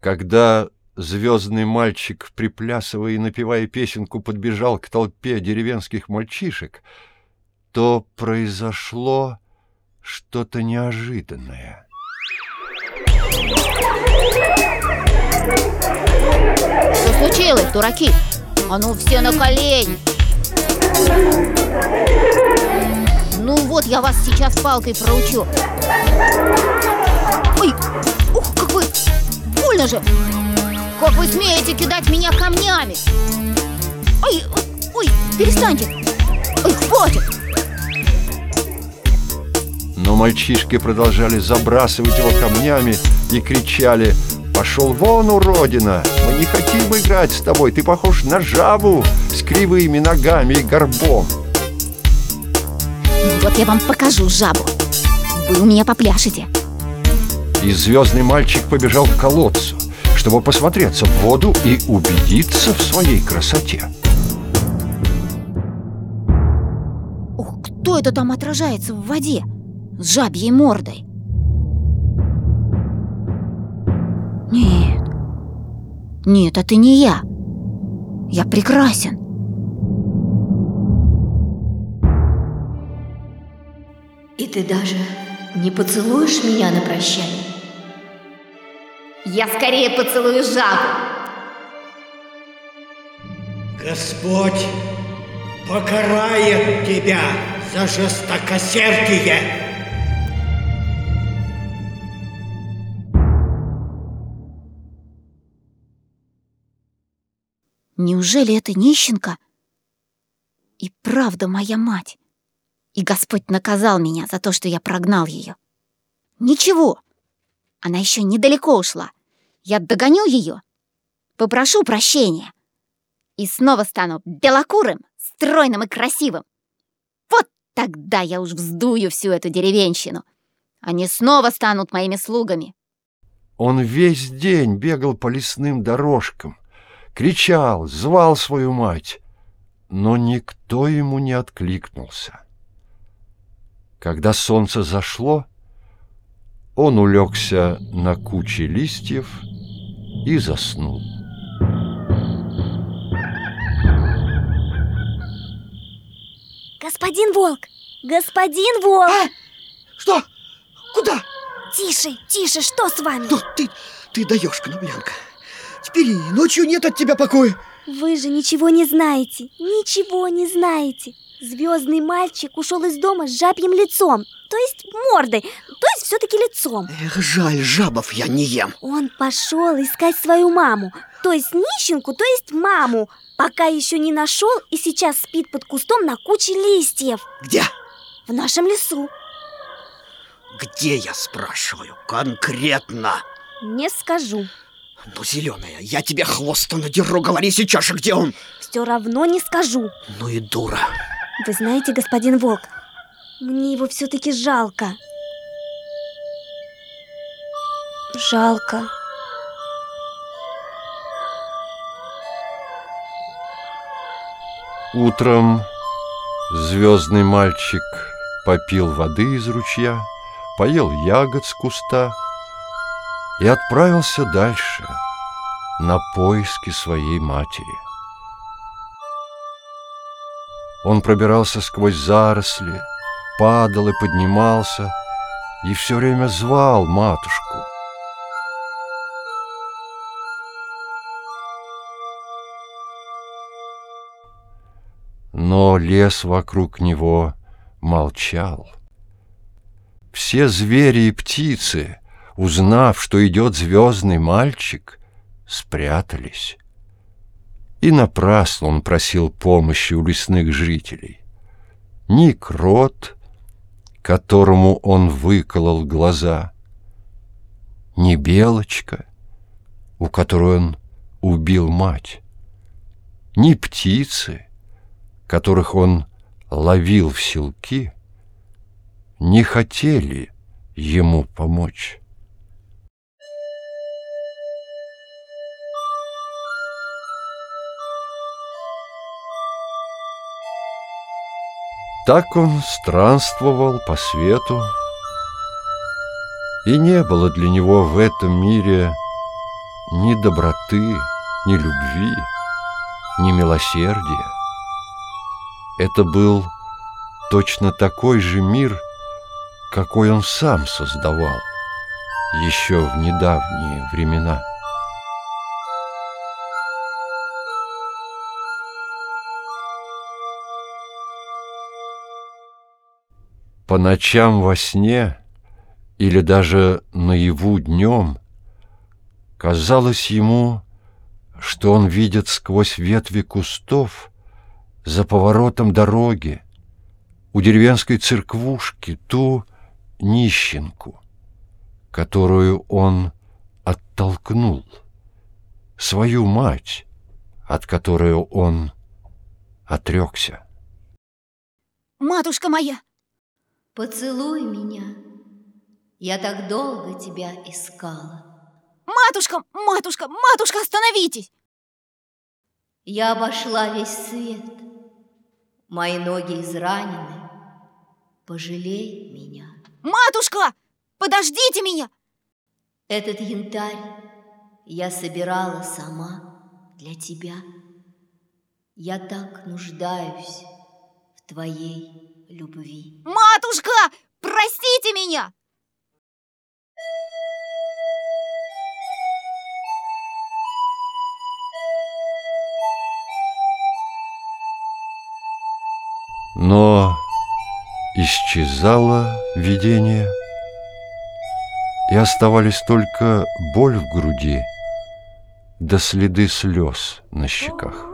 Когда звездный мальчик, приплясывая и напевая песенку, подбежал к толпе деревенских мальчишек, то произошло что-то неожиданное. Что случилось, дураки? А ну все на колени! Ну вот, я вас сейчас палкой проучу. Ой. Больно же! Как вы смеете кидать меня камнями? Ой, ой, перестаньте! Ой, хватит! Но мальчишки продолжали забрасывать его камнями и кричали «Пошел вон, уродина! Мы не хотим играть с тобой! Ты похож на жабу с кривыми ногами и горбом!» Вот я вам покажу жабу. Вы у меня попляшете. И звездный мальчик побежал к колодцу, чтобы посмотреться в воду и убедиться в своей красоте. Ух, кто это там отражается в воде? С жабьей мордой. Нет. Нет, это не я. Я прекрасен. И ты даже не поцелуешь меня на прощание? Я скорее поцелую жабу. Господь покарает тебя за жестокосердие. Неужели это нищенка? И правда моя мать. И Господь наказал меня за то, что я прогнал ее. Ничего, она еще недалеко ушла. Я догоню ее, попрошу прощения и снова стану белокурым, стройным и красивым. Вот тогда я уж вздую всю эту деревенщину. Они снова станут моими слугами. Он весь день бегал по лесным дорожкам, кричал, звал свою мать, но никто ему не откликнулся. Когда солнце зашло, он улегся на куче листьев и заснул. Господин Волк! Господин Волк! А? Что? Куда? Тише, тише, что с вами? Ну, ты, ты даешь, Кнобленка. Теперь и ночью нет от тебя покоя. Вы же ничего не знаете, ничего не знаете. Звездный мальчик ушел из дома с жабьим лицом, то есть мордой, то есть все-таки лицом. Эх, жаль, жабов я не ем. Он пошел искать свою маму, то есть нищенку, то есть маму, пока еще не нашел и сейчас спит под кустом на куче листьев. Где? В нашем лесу. Где, я спрашиваю, конкретно? Не скажу. Ну, зеленая, я тебе хвоста надеру, говори сейчас же, где он? Все равно не скажу. Ну и дура. Вы знаете, господин Волк, мне его все-таки жалко. Жалко. Утром звездный мальчик попил воды из ручья, поел ягод с куста и отправился дальше на поиски своей матери. Он пробирался сквозь заросли, падал и поднимался, и все время звал матушку. Но лес вокруг него молчал. Все звери и птицы, узнав, что идет звездный мальчик, спрятались. И напрасно он просил помощи у лесных жителей. Ни крот, которому он выколол глаза, ни белочка, у которой он убил мать, ни птицы, которых он ловил в селки, не хотели ему помочь. Так он странствовал по свету, и не было для него в этом мире ни доброты, ни любви, ни милосердия. Это был точно такой же мир, какой он сам создавал еще в недавние времена. По ночам во сне или даже наяву днем казалось ему, что он видит сквозь ветви кустов за поворотом дороги у деревенской церквушки ту нищенку, которую он оттолкнул, свою мать, от которой он отрекся. Матушка моя! Поцелуй меня. Я так долго тебя искала. Матушка, матушка, матушка, остановитесь! Я обошла весь свет. Мои ноги изранены. Пожалей меня. Матушка, подождите меня! Этот янтарь я собирала сама для тебя. Я так нуждаюсь в твоей любви. Матушка, простите меня! Но исчезало видение, и оставались только боль в груди да следы слез на щеках.